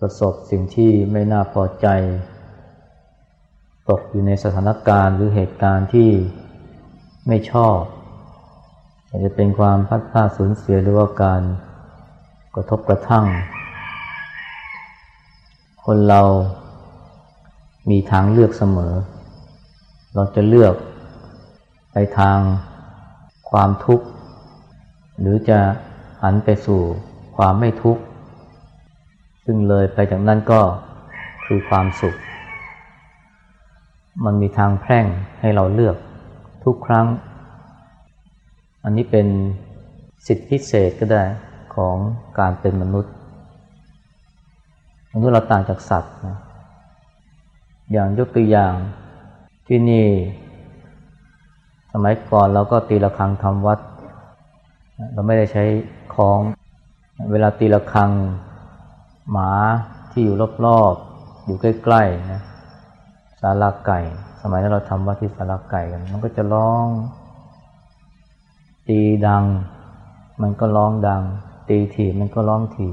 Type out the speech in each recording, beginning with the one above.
ประสบสิ่งที่ไม่น่าพอใจ ตกอยู่ในสถานการณ์หรือเหตุการณ์ที่ไม่ชอบอาจจะเป็นความพัดพลาดสูญเสียหรือว่าการกระทบกระทั่ง คนเรามีทางเลือกเสมอ เราจะเลือกไปทางความทุกข์ หรือจะหันไปสู่ความไม่ทุกข์ ซึ่งเลยไปจากนั้นก็คือความสุข มันมีทางแพร่งให้เราเลือกทุกครั้ง อันนี้เป็นสิทธิพิเศษก็ได้ของการเป็นมนุษย์ มนุษย์เราต่างจากสัตว์นะอย่างยกตัวอย่างที่นี่ สมัยก่อนเราก็ตีละครังทำวัด เราไม่ได้ใช้คล้อง เวลาตีละครัง หมาที่อยู่รอบๆอยู่ใกล้ๆนะสาราไก่ สมัยนั้นเราทำวัดที่สาราไก่กัน มันก็จะร้อง ตีดัง มันก็ร้องดัง ตีถีมันก็ร้องถี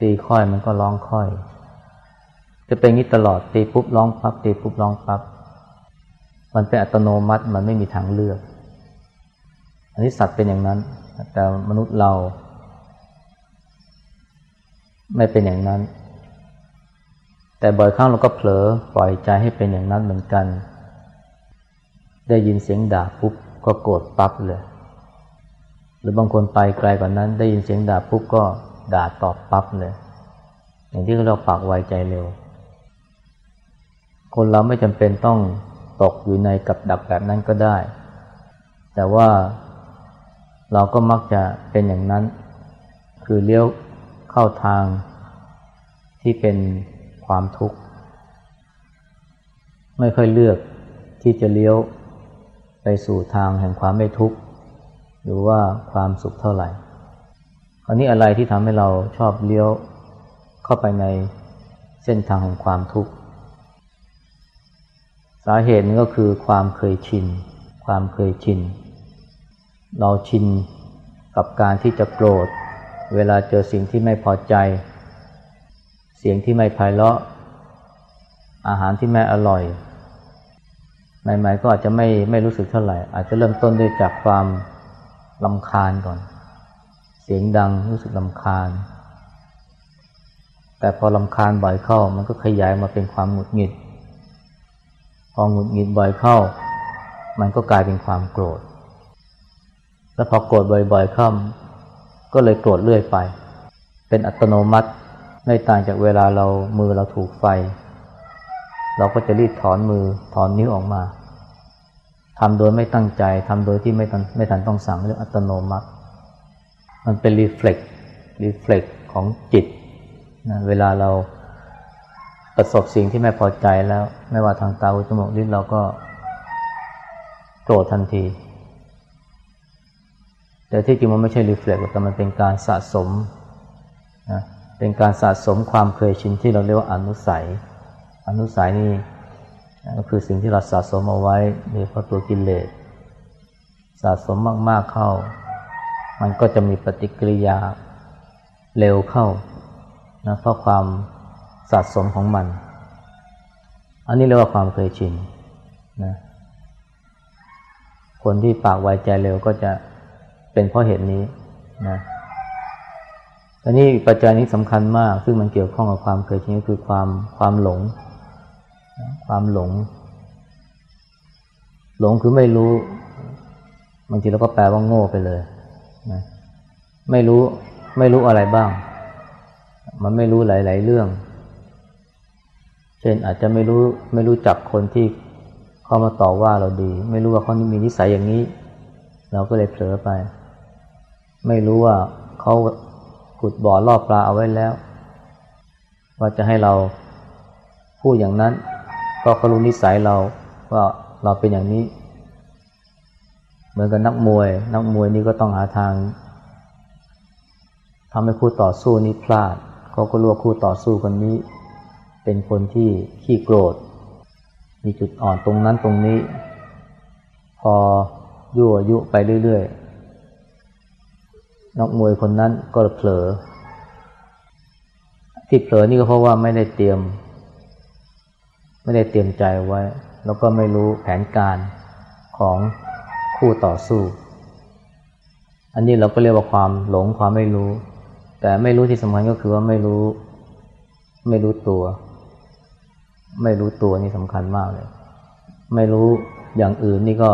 ตีค่อยมันก็ร้องค่อย จะเป็นงี้ตลอดตีปุ๊บร้องปั๊บตีปุ๊บร้องปั๊บมันเป็นอัตโนมัติมันไม่มีทางเลือก อันนี้สัตว์เป็นอย่างนั้น แต่มนุษย์เรา ไม่เป็นอย่างนั้น แต่บ่อยครั้งเราก็เผลอปล่อยใจให้เป็นอย่างนั้นเหมือนกัน ได้ยินเสียงด่าปุ๊บก็โกรธปั๊บเลย หรือบางคนไปไกลกว่านั้น ได้ยินเสียงด่าปุ๊บก็ด่าตอบปั๊บเลย อย่างที่เราปากไวใจเร็ว คนเราไม่จำเป็นต้องตกอยู่ในกับดักแบบนั้นก็ได้ แต่ว่าเราก็มักจะเป็นอย่างนั้น คือเลี้ยว เข้าทางที่เป็นความทุกข์ ไม่ค่อยเลือกที่จะเลี้ยวไปสู่ทางแห่งความไม่ทุกข์ หรือว่าความสุขเท่าไหร่คราวนี้อะไรที่ทำให้เราชอบเลี้ยวเข้าไปในเส้นทางของความทุกข์ สาเหตุนี้ก็คือความเคยชิน ความเคยชิน เราชินกับการที่จะโกรธ เวลาเจอสิ่งที่ไม่พอใจ เสียงที่ไม่ไพเราะ อาหารที่ไม่อร่อย ใหม่ๆก็อาจจะไม่ไม่รู้สึกเท่าไหร่ อาจจะเริ่มต้นด้วยจากความลำคาญก่อน เสียงดังรู้สึกลำคาญ แต่พอลำคาญบ่อยเข้า มันก็ขยายมาเป็นความหงุดหงิด พอหงุดหงิดบ่อยเข้า มันก็กลายเป็นความโกรธ แล้วพอโกรธบ่อยๆเข้า ก็เลยโกรธเรื่อยไป เป็นอัตโนมัติไม่ต่างจากเวลาเรามือเราถูกไฟ เราก็จะรีบถอนมือถอนนิ้วออกมาทำโดยไม่ตั้งใจทำโดยที่ไม่ทันไม่ทันต้องสั่งเรื่องอัตโนมัติ มันเป็น reflex reflex ของจิตนะเวลาเราประสบสิ่งที่ไม่พอใจแล้ว ไม่ว่าทางตาหูจมูกลิ้นเราก็โกรธทันที แต่ที่จริงมันไม่ใช่ reflex แต่มันเป็นการสะสมนะเป็นการสะสมความเคยชินที่เราเรียกว่าอนุสัย อนุสัยนี่ก็คือสิ่งที่เราสะสมเอาไว้โดยเพราะตัวกิเลสสะสมมากๆเข้า มันก็จะมีปฏิกิริยาเร็วเข้านะเพราะความสะสมของมัน อันนี้เรียกว่าความเคยชินนะคนที่ปากไวใจเร็วก็จะ เป็นเพราะเหตุนี้นะอันนี้ปัจจัยนี้สำคัญมาก ซึ่งมันเกี่ยวข้องกับความเคยชินก็คือความความหลง ความหลง หลงคือไม่รู้ บางทีเราก็แปลว่าโง่ไปเลยนะไม่รู้ไม่รู้อะไรบ้าง มันไม่รู้หลาย ๆ เรื่อง เช่นอาจจะไม่รู้ไม่รู้จักคนที่เข้ามาต่อว่าเราดี ไม่รู้ว่าเขามีนิสัยอย่างนี้ เราก็เลยเผลอไป ไม่รู้ว่าเขาขุดบ่อล่อปลาเอาไว้แล้ว ว่าจะให้เราพูดอย่างนั้น ก็เขารู้นิสัยเราว่าเราเป็นอย่างนี้ เหมือนกับนักมวย นักมวยนี่ก็ต้องหาทางทำให้คู่ต่อสู้นี้พลาดเขาก็รู้ว่าคู่ต่อสู้คนนี้ เป็นคนที่ขี้โกรธ มีจุดอ่อนตรงนั้นตรงนี้ พอยั่วยุไปเรื่อยๆ นักมวยคนนั้นก็เผลอ ที่เผลอนี่ก็เพราะว่าไม่ได้เตรียม ไม่ได้เตรียมใจไว้ แล้วก็ไม่รู้แผนการของคู่ต่อสู้ อันนี้เราก็เรียกว่าความหลงความไม่รู้ แต่ไม่รู้ที่สำคัญก็คือว่าไม่รู้ ไม่รู้ตัว ไม่รู้ตัวนี่สำคัญมากเลย ไม่รู้อย่างอื่นนี่ก็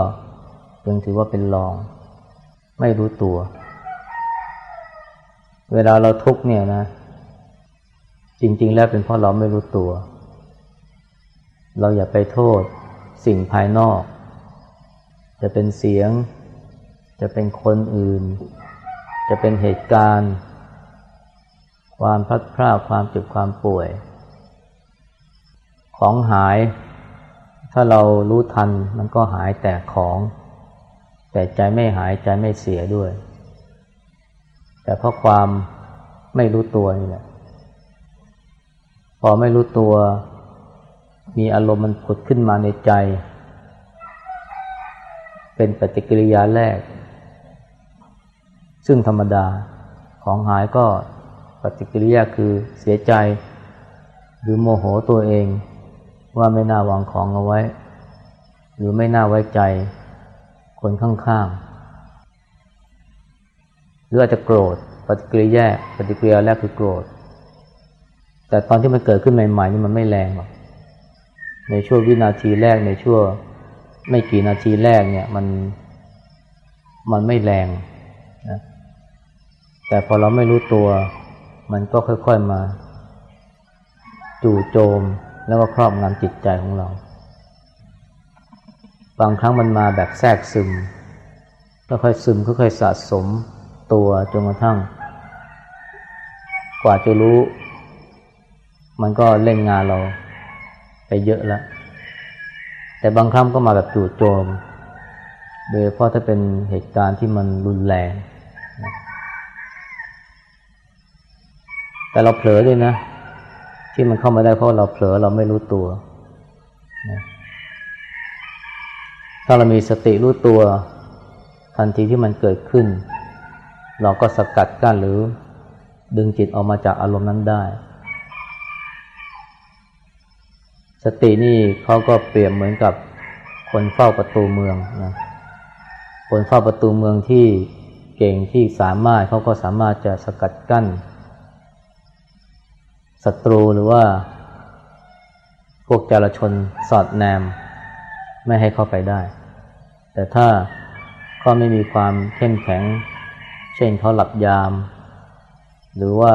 ยังถือว่าเป็นรอง ไม่รู้ตัว เวลาเราทุกเนี่ยนะ จริง ๆ แล้วเป็นเพราะเราไม่รู้ตัว เราอย่าไปโทษสิ่งภายนอก จะเป็นเสียง จะเป็นคนอื่น จะเป็นเหตุการณ์ ความพัดพลาดความเจ็บความป่วย ของหาย ถ้าเรารู้ทันมันก็หายแต่ของ แต่ใจไม่หายใจไม่เสียด้วย แต่เพราะความไม่รู้ตัวนี่แหละพอไม่รู้ตัว มีอารมณ์มันผุดขึ้นมาในใจ เป็นปฏิกิริยาแรก ซึ่งธรรมดาของหายก็ปฏิกิริยาคือเสียใจ หรือโมโหตัวเอง ว่าไม่น่าวางของเอาไว้ หรือไม่น่าไว้ใจคนข้างๆ หรืออาจจะโกรธปฏิกิริยาปฏิกิริยาแรกคือโกรธ แต่ตอนที่มันเกิดขึ้นใหม่ๆนี่มันไม่แรงหรอกในช่วงวินาทีแรกในช่วงไม่กี่นาทีแรกเนี่ยมันมันไม่แรงนะแต่พอเราไม่รู้ตัว มันก็ค่อยๆมา จู่โจมแล้วก็ครอบงำจิตใจของเรา บางครั้งมันมาแบบแทรกซึมค่อยๆซึมค่อยๆสะสม ตัวจนกระทั่ง กว่าจะรู้ มันก็เล่นงานเราไปเยอะแล้วแต่บางครั้งก็มาแบบจู่โจม โดยเพราะถ้าเป็นเหตุการณ์ที่มันรุนแรง แต่เราเผลอด้วยนะ ที่มันเข้ามาได้เพราะเราเผลอเราไม่รู้ตัวนะถ้าเรามีสติรู้ตัวทันทีที่มันเกิดขึ้น เราก็สกัดกั้นหรือดึงจิตออกมาจากอารมณ์นั้นได้ สตินี่เขาก็เปรียบเหมือนกับคนเฝ้าประตูเมืองนะคนเฝ้าประตูเมืองที่เก่งที่สามารถเขาก็สามารถจะสกัดกั้นศัตรูหรือว่า พวกจารชนสอดแนม ไม่ให้เข้าไปได้ แต่ถ้าเขาไม่มีความเข้มแข็ง เช่นเขาหลับยาม หรือว่า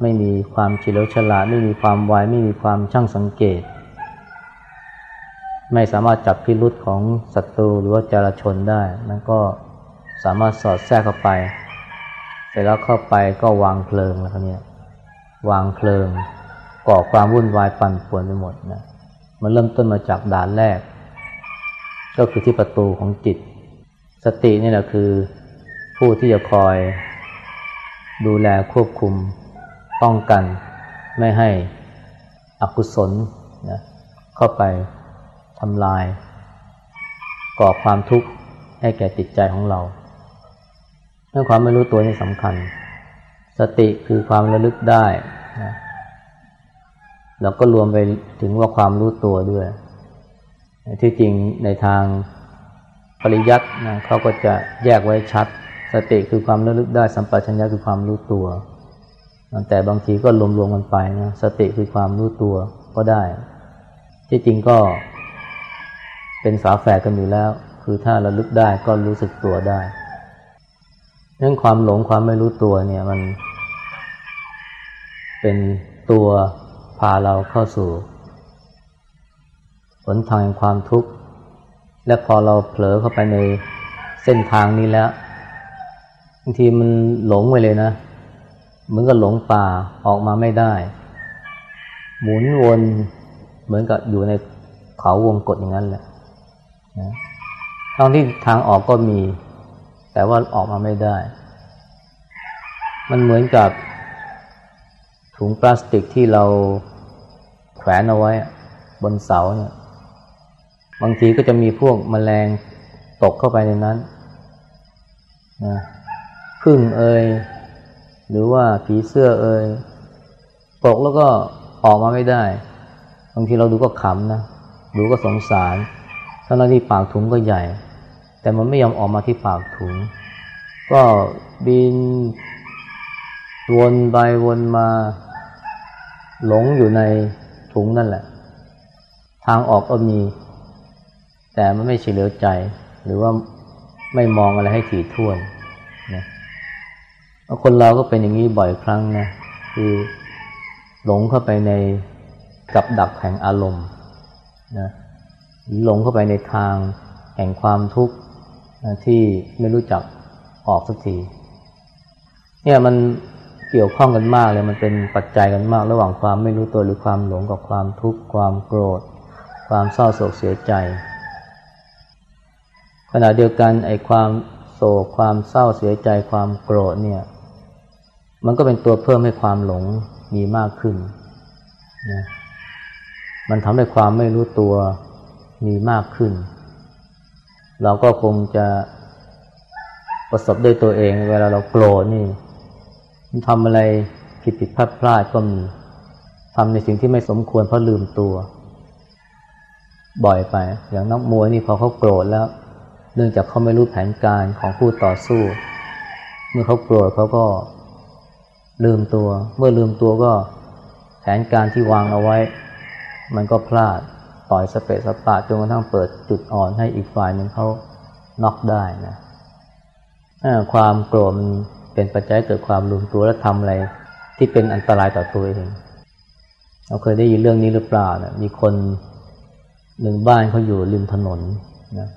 ไม่มีความเฉลียวฉลาด ไม่มีความไวไม่มีความช่างสังเกต ไม่สามารถจับพิรุษของศัตรูหรือว่าจารชนได้นั่นก็สามารถสอดแทรกเข้าไป เสร็จแล้วเข้าไปก็วางเพลิงแล้วเนี่ยวางเพลิง ก่อความวุ่นวายปั่นป่วนไปหมดนะมันเริ่มต้นมาจากด่านแรก ก็คือที่ประตูของจิต สตินี่แหละคือ ผู้ที่จะคอย ดูแลควบคุมป้องกัน ไม่ให้อกุศลนะเข้าไปทำลาย ก่อความทุกข์ให้แก่จิตใจของเราเรื่องความไม่รู้ตัวนี่สำคัญ สติคือความระลึกได้นะแล้วก็รวมไปถึงว่าความรู้ตัวด้วย ที่จริงในทางปริยัตินะเขาก็จะแยกไว้ชัด สติคือความระลึกได้สัมปชัญญะคือความรู้ตัว แต่บางทีก็รวมๆกันไปนะสติคือความรู้ตัวก็ได้ ที่จริงก็เป็นฝาแฝดกันอยู่แล้ว คือถ้าระลึกได้ก็รู้สึกตัวได้เรื่องความหลงความไม่รู้ตัวเนี่ยมัน เป็นตัวพาเราเข้าสู่ผลทางความทุกข์ และพอเราเผลอเข้าไปในเส้นทางนี้แล้ว บางทีมันหลงไปเลยนะ เหมือนกับหลงป่าออกมาไม่ได้ หมุนวนเหมือนกับอยู่ในเขาวงกฏอย่างนั้นแหละนะทั้งที่ทางออกก็มี แต่ว่าออกมาไม่ได้ มันเหมือนกับถุงพลาสติกที่เราแขวนเอาไว้บนเสาเนี่ยบางทีก็จะมีพวกมแมลงตกเข้าไปในนั้นนะ พึ่งเอ่ยหรือว่าผีเสื้อเอ่ยตกแล้วก็ออกมาไม่ได้บางทีเราดูก็ขำนะดูก็สงสารทั้งที่ปากถุงก็ใหญ่ แต่มันไม่ยอมออกมาที่ปากถุง ก็บินวนไปวนมา หลงอยู่ในถุงนั่นแหละ ทางออกก็มี แต่มันไม่เฉลียวใจ หรือว่าไม่มองอะไรให้ถี่ถ้วน คนเราก็เป็นอย่างนี้บ่อยครั้งนะคือหลงเข้าไปในกับดักแห่งอารมณ์นะหลงเข้าไปในทางแห่งความทุกข์ที่ไม่รู้จักออกสักทีเนี่ยมันเกี่ยวข้องกันมากเลยมันเป็นปัจจัยกันมาก ระหว่างความไม่รู้ตัวหรือความหลงกับความทุกข์ความโกรธ ความเศร้าโศกเสียใจ ขณะเดียวกันไอ้ความโศกความเศร้าเสียใจความโกรธเนี่ย มันก็เป็นตัวเพิ่มให้ความหลงมีมากขึ้นนะมันทำให้ความไม่รู้ตัวมีมากขึ้น เราก็คงจะประสบด้วยตัวเอง เวลาเราโกรธนี่มันทำอะไรผิดผิดพลาดพลาดก็มีทำในสิ่งที่ไม่สมควรเพราะลืมตัว บ่อยไป อย่างนักมวยนี่พอเขาโกรธแล้ว เนื่องจากเขาไม่รู้แผนการของผู้ต่อสู้ เมื่อเขาโกรธเขาก็ ลืมตัว เมื่อลืมตัวก็แผนการที่วางเอาไว้ มันก็พลาดต่อยสเปะสปะจนกระทั่งเปิดจุดอ่อนให้อีกฝ่ายหนึ่งเขาน็อกได้นะความโกรธมันเป็นปัจจัยเกิดความลืมตัวและทำอะไร ที่เป็นอันตรายต่อตัวเองเราเคยได้ยินเรื่องนี้หรือเปล่านะมีคนหนึ่งบ้านเขาอยู่ริมถนนนะ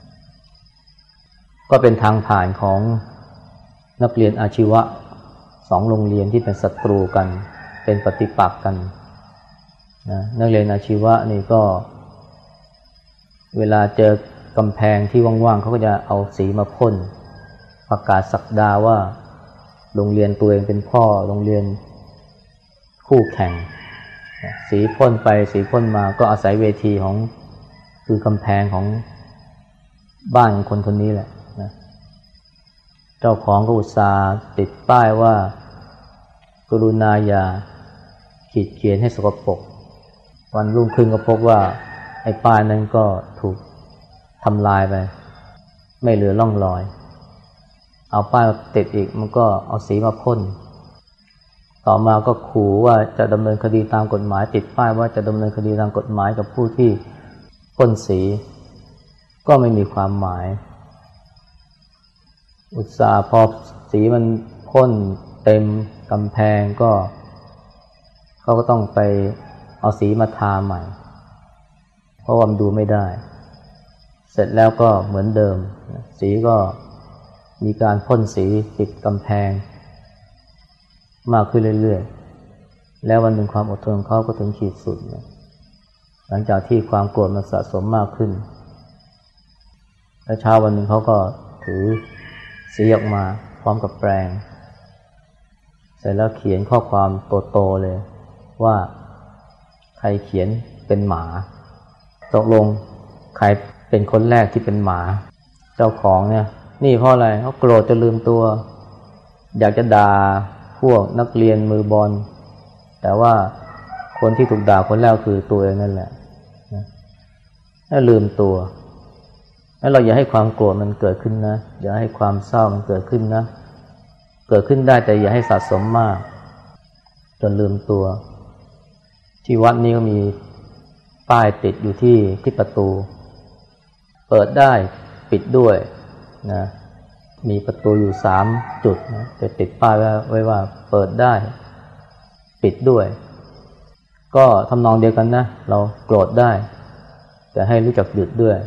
ก็เป็นทางผ่านของนักเรียนอาชีวะ องโรงเรียนที่เป็นศัตรูกัน เป็นปฏิปักษ์กันนะนักเรียนอาชีวะนี่ก็ เวลาเจอกำแพงที่ว่างๆเขาก็จะเอาสีมาพ่นประกาศสักดาว่า โรงเรียนตัวเองเป็นพ่อโรงเรียนคู่แข่ง สีพ่นไปสีพ่นมาก็อาศัยเวทีของคือกำแพงของบ้านของคนคนนี้แหละนะเจ้าของก็อุตส่าห์ติดป้ายว่า กรุณาอย่าขีดเขียนให้สกปรกวันรุ่งขึ้นก็พบว่า ไอ้ป้ายนั้นก็ถูกทำลายไป ไม่เหลือร่องรอย เอาป้ายมาติดอีกมันก็เอาสีมาพ่นต่อมาก็ขู่ว่าจะดำเนินคดีตามกฎหมาย ติดป้ายว่าจะดำเนินคดีตามกฎหมายกับผู้ที่พ่นสี ก็ไม่มีความหมาย อุตสาห์พอสีมันพ่นเต็ม กำแพงก็เขาก็ต้องไปเอาสีมาทาใหม่ เพราะว่ามันดูไม่ได้ เสร็จแล้วก็เหมือนเดิม สีก็มีการพ่นสีติดกำแพง มากขึ้นเรื่อยๆ แล้ววันหนึ่งความอดทนของเขาก็ถึงขีดสุด หลังจากที่ความโกรธมันสะสมมากขึ้น และเช้าวันหนึ่งเขาก็ถือสีออกมาพร้อมกับแปรง สร็จแล้วเขียนข้อความโตๆเลย ว่าใครเขียนเป็นหมา ตกลงใครเป็นคนแรกที่เป็นหมา เจ้าของเนี่ย นี่เพราะอะไรเขาโกรธจะลืมตัว อยากจะด่าพวกนักเรียนมือบอลแต่ว่าคนที่ถูกด่าคนแรกคือตัวเองนั่นแหละถ้าลืมตัวแล้วเราอย่าให้ความโกรธมันเกิดขึ้นนะอย่าให้ความเศร้ามันเกิดขึ้นนะ เกิดขึ้นได้แต่อย่าให้สะสมมาก จนลืมตัว ที่วัดนี้ก็มีป้ายติดอยู่ที่ที่ประตู เปิดได้ปิดด้วยนะมีประตูอยู่สามจุดนะจะติดป้ายไว้ว่าเปิดได้ ปิดด้วย ก็ทำนองเดียวกันนะ เราโกรธได้ แต่ให้รู้จักหยุดด้วย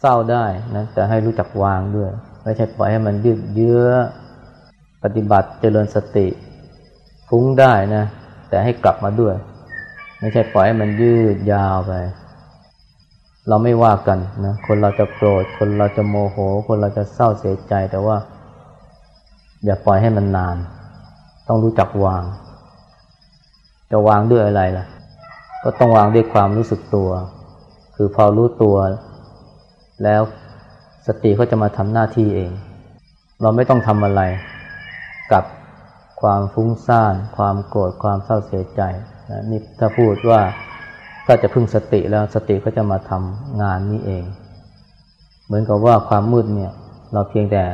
เศร้าได้นะแต่ให้รู้จักวางด้วย ไม่ใช่ปล่อยให้มันยืดเยื้อ ปฏิบัติเจริญสติ ฟุ้งได้นะ แต่ให้กลับมาด้วย ไม่ใช่ปล่อยให้มันยืดยาวไป เราไม่ว่ากันนะ คนเราจะโกรธ คนเราจะโมโห คนเราจะเศร้าเสียใจแต่ว่า อย่าปล่อยให้มันนาน ต้องรู้จักวาง จะวางด้วยอะไรล่ะ ก็ต้องวางด้วยความรู้สึกตัว คือพอรู้ตัว แล้วสติก็จะมาทำหน้าที่เอง เราไม่ต้องทำอะไร กับความฟุ้งซ่าน ความโกรธความเศร้าเสียใจนะนี่ถ้าพูดว่าถ้าจะพึ่งสติแล้วสติก็จะมาทำงานนี้เอง เหมือนกับว่าความมืดเนี่ย เราเพียงแต่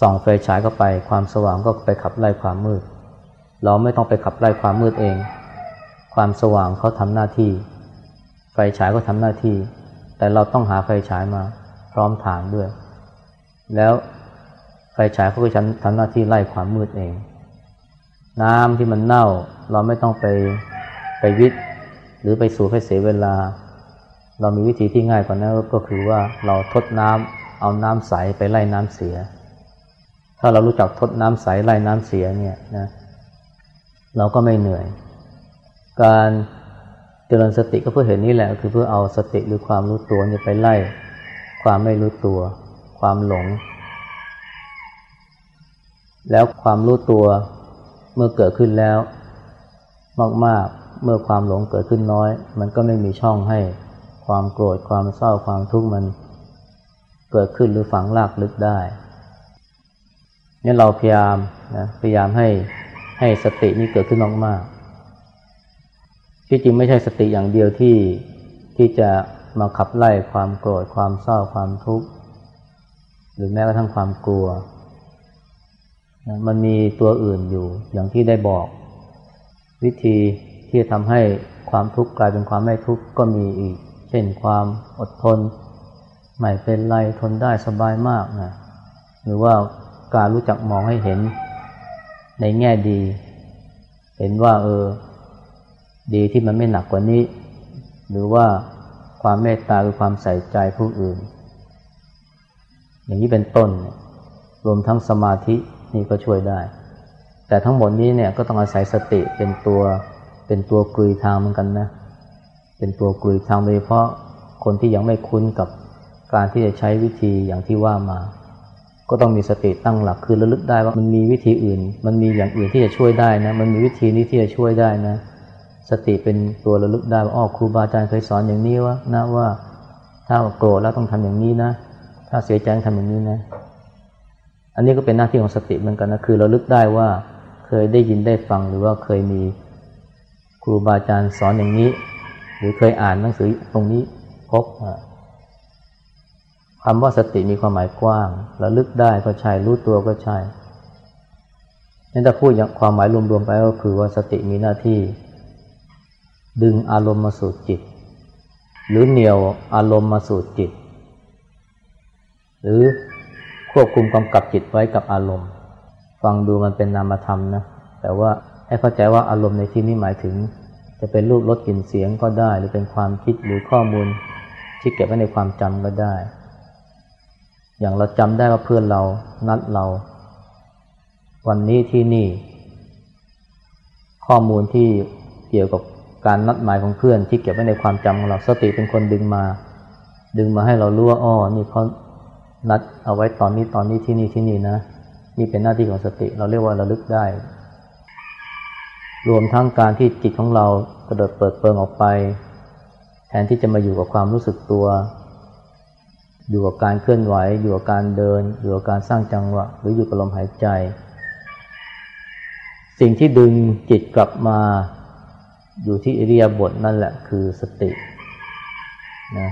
ส่องไฟฉายเข้าไป ความสว่างก็ไปขับไล่ความมืด เราไม่ต้องไปขับไล่ความมืดเอง ความสว่างเขาทำหน้าที่ ไฟฉายก็ทำหน้าที่ แต่เราต้องหาไฟฉายมาพร้อมฐานด้วย แล้ว ไฟฉายเขาก็ทำหน้าที่ไล่ความมืดเอง น้ำที่มันเน่าเราไม่ต้องไปไปวิทย์หรือไปสูบให้เสียเวลา เรามีวิธีที่ง่ายกว่านั้นก็คือว่าเราทดน้ำเอาน้ำใสไปไล่น้ำเสีย ถ้าเรารู้จักทดน้ำใสไล่น้ำเสียเนี่ยนะเราก็ไม่เหนื่อย การเจริญสติก็เพื่อเห็นนี่แหละ คือเพื่อเอาสติหรือความรู้ตัวเนี่ยไปไล่ ความไม่รู้ตัว ความหลง แล้วความรู้ตัวเมื่อเกิดขึ้นแล้ว มากๆ เมื่อความหลงเกิดขึ้นน้อย มันก็ไม่มีช่องให้ความโกรธความเศร้าความทุกข์มันเกิดขึ้นหรือฝังลากลึกได้เนี่ยเราพยายามนะพยายามให้ให้สตินี้เกิดขึ้นมากๆที่จริงไม่ใช่สติอย่างเดียวที่ที่จะมาขับไล่ความโกรธความเศร้าความทุกข์หรือแม้กระทั่งความกลัว มันมีตัวอื่นอยู่ อย่างที่ได้บอก วิธีที่จะทำให้ความทุกข์กลายเป็นความไม่ทุกข์ก็มีอีก เช่นความอดทน ไม่เป็นไรทนได้สบายมากนะหรือว่าการรู้จักมองให้เห็นในแง่ดี เห็นว่าเออ ดีที่มันไม่หนักกว่านี้ หรือว่าความเมตตาคือความใส่ใจผู้อื่น อย่างนี้เป็นต้น รวมทั้งสมาธิ นี่ก็ช่วยได้ แต่ทั้งหมดนี้เนี่ยก็ต้องอาศัยสติเป็นตัวเป็นตัวกลุยทางเหมือนกันนะเป็นตัวกลุยทางโดยเฉพาะคนที่ยังไม่คุ้นกับการที่จะใช้วิธีอย่างที่ว่ามา ก็ต้องมีสติตั้งหลักคือระลึกได้ว่ามันมีวิธีอื่น มันมีอย่างอื่นที่จะช่วยได้นะมันมีวิธีนี้ที่จะช่วยได้นะ สติเป็นตัวระลึกได้ว่าอ๋อครูบาอาจารย์เคยสอนอย่างนี้ว่านะว่าถ้าโกรธแล้วต้องทำอย่างนี้นะ ถ้าเสียใจทำอย่างนี้นะ อันนี้ก็เป็นหน้าที่ของสติเหมือนกันนะคือเราลึกได้ว่าเคยได้ยินได้ฟังหรือว่าเคยมีครูบาอาจารย์สอนอย่างนี้ หรือเคยอ่านหนังสือตรงนี้พบคำว่าสติมีความหมายกว้างระลึกได้ก็ใช่รู้ตัวก็ใช่นั่นถ้าพูดอย่างความหมายรวมๆไปก็คือว่าสติมีหน้าที่ ดึงอารมณ์มาสู่จิต หรือเหนี่ยวอารมณ์มาสู่จิต หรือ ควบคุมกำกับจิตไว้กับอารมณ์ ฟังดูมันเป็นนามธรรมนะ แต่ว่าให้เข้าใจว่าอารมณ์ในที่นี้หมายถึง จะเป็นรูปรสกลิ่นเสียงก็ได้ หรือเป็นความคิดหรือข้อมูลที่เก็บไว้ในความจำก็ได้ อย่างเราจำได้ว่าเพื่อนเรานัดเรา วันนี้ที่นี่ ข้อมูลที่เกี่ยวกับการนัดหมายของเพื่อนที่เก็บไว้ในความจำของเราสติเป็นคนดึงมา ดึงมาให้เรารู้ว่าอ้อนี่เขา นัดเอาไว้ตอนนี้ตอนนี้ที่นี่ที่นี่นะ นี่เป็นหน้าที่ของสติ เราเรียกว่าระลึกได้ รวมทั้งการที่จิตของเรากระโดดเปิดเปิงออกไป แทนที่จะมาอยู่กับความรู้สึกตัว อยู่กับการเคลื่อนไหว อยู่กับการเดิน อยู่กับการสร้างจังหวะ หรืออยู่กับลมหายใจ สิ่งที่ดึงจิตกลับมาอยู่ที่อิริยาบถนั่นแหละคือสตินะ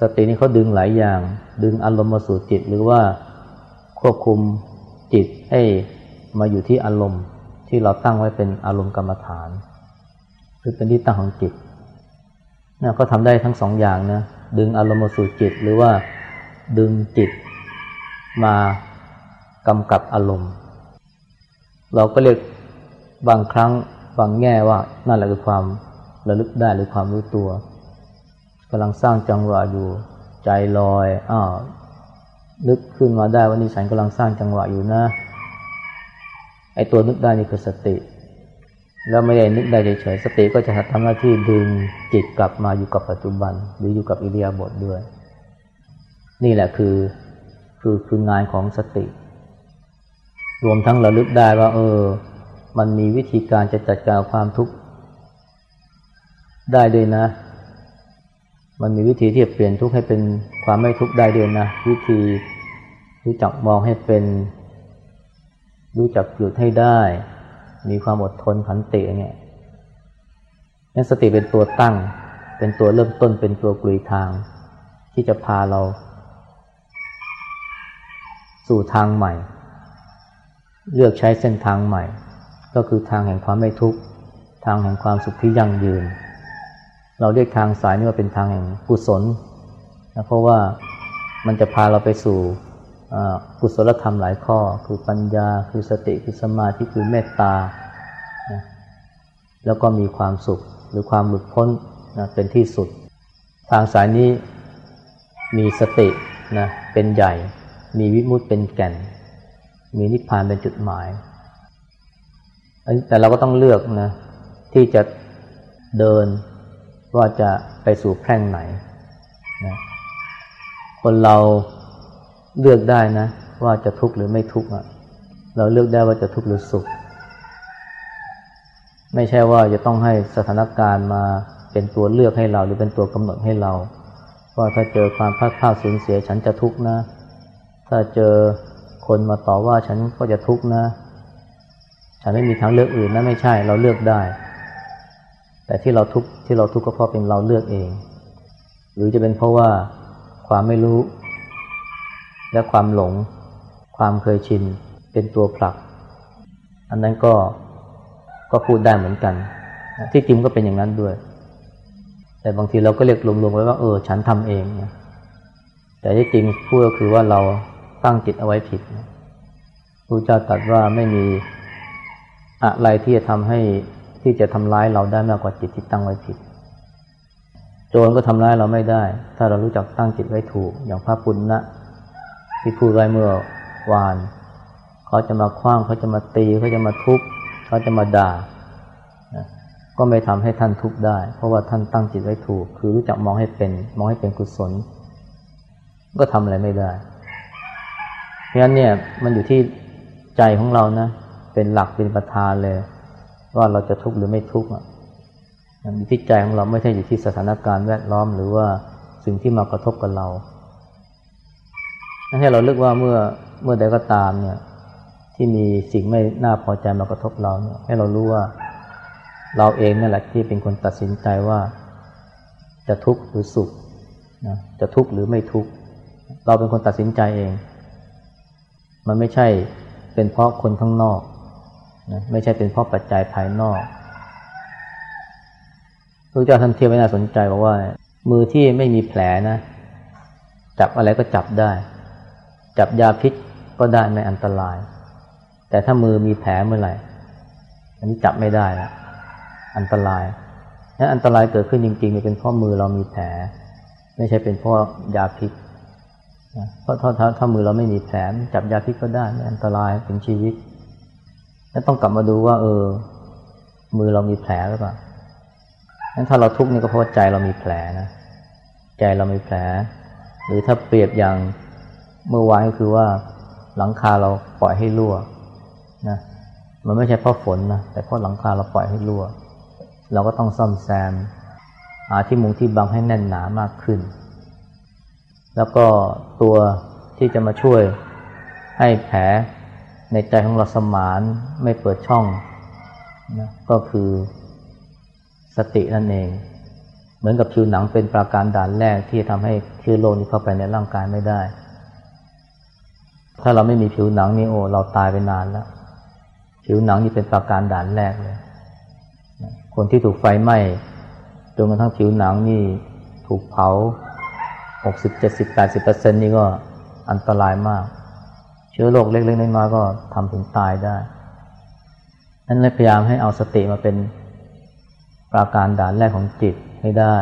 สตินี้เขาดึงหลายอย่าง ดึงอารมณ์มาสู่จิต หรือว่าควบคุมจิตให้มาอยู่ที่อารมณ์ที่เราตั้งไว้เป็นอารมณ์กรรมฐาน คือเป็นที่ตั้งของจิตนะก็ทำได้ทั้งสองอย่างนะดึงอารมณ์มาสู่จิต หรือว่าดึงจิตมากำกับอารมณ์ เราก็เรียกบางครั้งบางแง่ว่านั่นแหละคือความระลึกได้หรือความรู้ตัว กำลังสร้างจังหวะอยู่ใจลอยอ้าวนึกขึ้นมาได้ว่านี่ฉันกำลังสร้างจังหวะอยู่นะไอ้ตัวนึกได้นี่คือสติ แล้วไม่ได้นึกได้เฉยๆสติก็จะทำหน้าที่ดึงจิตกลับมาอยู่กับปัจจุบัน หรืออยู่กับอิริยาบถด้วย นี่แหละคือคือคืองานของสติ รวมทั้งระลึกได้ว่า เออ มันมีวิธีการจะจัดการความทุกข์ได้ด้วยนะ มันมีวิธีที่จะเปลี่ยนทุกข์ให้เป็นความไม่ทุกข์ได้ด้วยนะ วิธีรู้จักมองให้เป็น รู้จักหยุดให้ได้ มีความอดทนขันติเนี่ยนั่นสติเป็นตัวตั้ง เป็นตัวเริ่มต้นเป็นตัวกลุยทาง ที่จะพาเรา สู่ทางใหม่ เลือกใช้เส้นทางใหม่ ก็คือทางแห่งความไม่ทุกข์ ทางแห่งความสุขที่ยั่งยืน เราเรียกทางสายนี้ว่าเป็นทางแห่งกุศลนะเพราะว่ามันจะพาเราไปสู่กุศลธรรมหลายข้อ คือปัญญาคือสติคือสมาธิคือเมตตานะแล้วก็มีความสุขหรือความหลุดพ้นนะเป็นที่สุด ทางสายนี้มีสตินะเป็นใหญ่ มีวิมุตเป็นแก่น มีนิพพานเป็นจุดหมายแต่เราก็ต้องเลือกนะที่จะเดิน ว่าจะไปสู่แพร่งไหนนะคนเราเลือกได้นะ ว่าจะทุกข์หรือไม่ทุกข์เราเลือกได้ว่าจะทุกข์หรือสุข ไม่ใช่ว่าจะต้องให้สถานการณ์มาเป็นตัวเลือกให้เรา หรือเป็นตัวกำหนดให้เรา ว่าถ้าเจอความพลาดพลาดสูญเสียฉันจะทุกข์นะ ถ้าเจอคนมาต่อว่าฉันก็จะทุกข์นะ ฉันไม่มีทางเลือกอื่นนะไม่ใช่เราเลือกได้ แต่ที่เราทุกข์ที่เราทุกข์ก็เพราะเป็นเราเลือกเอง หรือจะเป็นเพราะว่าความไม่รู้ และความหลง ความเคยชินเป็นตัวผลัก อันนั้นก็ก็พูดได้เหมือนกัน ที่จริงก็เป็นอย่างนั้นด้วย แต่บางทีเราก็เรียกรวมๆไว้ว่าเออฉันทำเองนะแต่ที่จริงพูดก็คือว่าเราตั้งจิตเอาไว้ผิดพระเจ้าตรัสว่าไม่มีอะไรที่จะทำให้ ที่จะทำร้ายเราได้มากกว่าจิตที่ตั้งไว้ผิด โจรก็ทำร้ายเราไม่ได้ ถ้าเรารู้จักตั้งจิตไว้ถูก อย่างพระปุณณะที่พูดไว้เมื่อวาน เขาจะมาคว้างเขาจะมาตีเขาจะมาทุบเขาจะมาด่า ก็ไม่ทำให้ท่านทุกข์ได้ เพราะว่าท่านตั้งจิตไว้ถูก คือรู้จักมองให้เป็น มองให้เป็นกุศล ก็ทำอะไรไม่ได้ เพราะฉะนั้นเนี่ยมันอยู่ที่ใจของเรานะ เป็นหลักเป็นประธานเลย ว่าเราจะทุกข์หรือไม่ทุกข์อยู่ที่ใจของเราไม่ใช่อยู่ที่สถานการณ์แวดล้อมหรือว่าสิ่งที่มากระทบกับเราให้เราเลือกว่าเมื่อเมื่อใดก็ตามเนี่ยที่มีสิ่งไม่น่าพอใจมากระทบเราเนี่ยให้เรารู้ว่าเราเองนั่นแหละที่เป็นคนตัดสินใจว่า จะทุกข์หรือสุขนะจะทุกข์หรือไม่ทุกข์เราเป็นคนตัดสินใจเอง มันไม่ใช่เป็นเพราะคนข้างนอก นะไม่ใช่เป็นเพราะปัจจัยภายนอกพระเจ้าท่านเทียบไว้น่าสนใจบอกว่า มือที่ไม่มีแผลนะ จับอะไรก็จับได้ จับยาพิษก็ได้ไม่อันตราย แต่ถ้ามือมีแผลเมื่อไหร่ อันนี้จับไม่ได้ละอันตรายนั้นอันตรายเกิดขึ้นจริงๆเป็นเพราะมือเรามีแผล ไม่ใช่เป็นเพราะยาพิษเพราะถ้าถ้าถ้ามือเราไม่มีแผลจับยาพิษก็ได้ไม่อันตรายถึงชีวิต แล้วต้องกลับมาดูว่า เออ มือเรามีแผลหรือเปล่านั้นถ้าเราทุกข์นี่ก็เพราะใจเรามีแผลนะใจเรามีแผล หรือถ้าเปรียบอย่างเมื่อวานก็คือว่าหลังคาเราปล่อยให้รั่วนะมันไม่ใช่เพราะฝนนะแต่เพราะหลังคาเราปล่อยให้รั่ว เราก็ต้องซ่อมแซมหาที่มุงที่บังให้แน่นหนามากขึ้น แล้วก็ตัวที่จะมาช่วยให้แผล ในใจของเราสมานไม่เปิดช่องนะก็คือสตินั่นเอง เหมือนกับผิวหนังเป็นปราการด่านแรกที่ทำให้เชื้อโรคนี้เข้าไปในร่างกายไม่ได้ ถ้าเราไม่มีผิวหนังนี่โอ้เราตายไปนานแล้ว ผิวหนังนี่เป็นปราการด่านแรกเลย คนที่ถูกไฟไหม้จนกระทั่งผิวหนังนี่ถูกเผาหกสิบเจ็ดสิบแปดสิบเปอร์เซ็นนี่ก็อันตรายมาก ชื้อโรคเล็กๆน้อยๆก็ทำถึงตายได้นั้นเลยพยายามให้เอาสติมาเป็นปราการด่านแรกของจิตให้ได้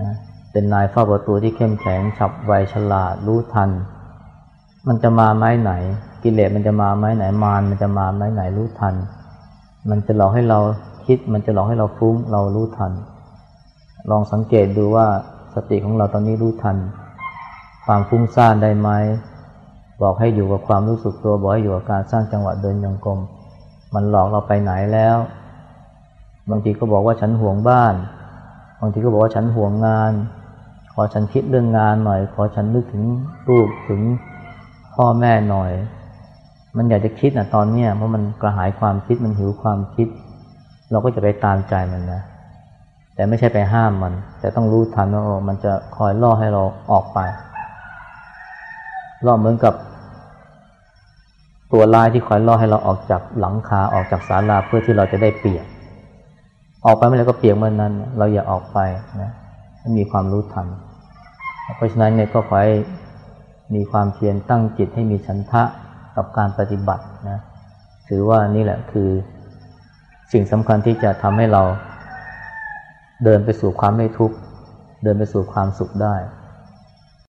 นะเป็นนายเฝ้าประตูที่เข้มแข็งฉับไวฉลาดรู้ทัน มันจะมาไม้ไหน กิเลสมันจะมาไม้ไหนมารมันจะมาไม้ไหนรู้ทัน มันจะหลอกให้เราคิด มันจะหลอกให้เราฟุ้งเรารู้ทัน ลองสังเกตดูว่าสติของเราตอนนี้รู้ทัน ความฟุ้งซ่านได้ไหม บอกให้อยู่กับความรู้สึกตัวบอกให้อยู่กับการสร้างจังหวะเดินยงกลมมันหลอกเราไปไหนแล้ว บางทีก็บอกว่าฉันห่วงบ้าน บางทีก็บอกว่าฉันห่วงงาน ขอฉันคิดเรื่องงานหน่อย ขอฉันนึกถึงลูกถึงพ่อแม่หน่อย มันอยากจะคิดนะตอนเนี้ยเพราะมันกระหายความคิดมันหิวความคิด เราก็จะไปตามใจมันนะแต่ไม่ใช่ไปห้ามมัน แต่ต้องรู้ทันว่ามันจะคอยล่อให้เราออกไปล่อเหมือนกับ ตัวลายที่คอยล่อให้เราออกจากหลังคาออกจากศาลาเพื่อที่เราจะได้เปียก ออกไปเมื่อไรก็เปียกเมื่อนั้น เราอย่าออกไปนะมีความรู้ทัน เพราะฉะนั้นเนี่ยก็ขอให้มีความเพียรตั้งจิตให้มีฉันทะกับการปฏิบัตินะถือว่านี่แหละคือสิ่งสำคัญที่จะทำให้เราเดินไปสู่ความไม่ทุกข์ เดินไปสู่ความสุขได้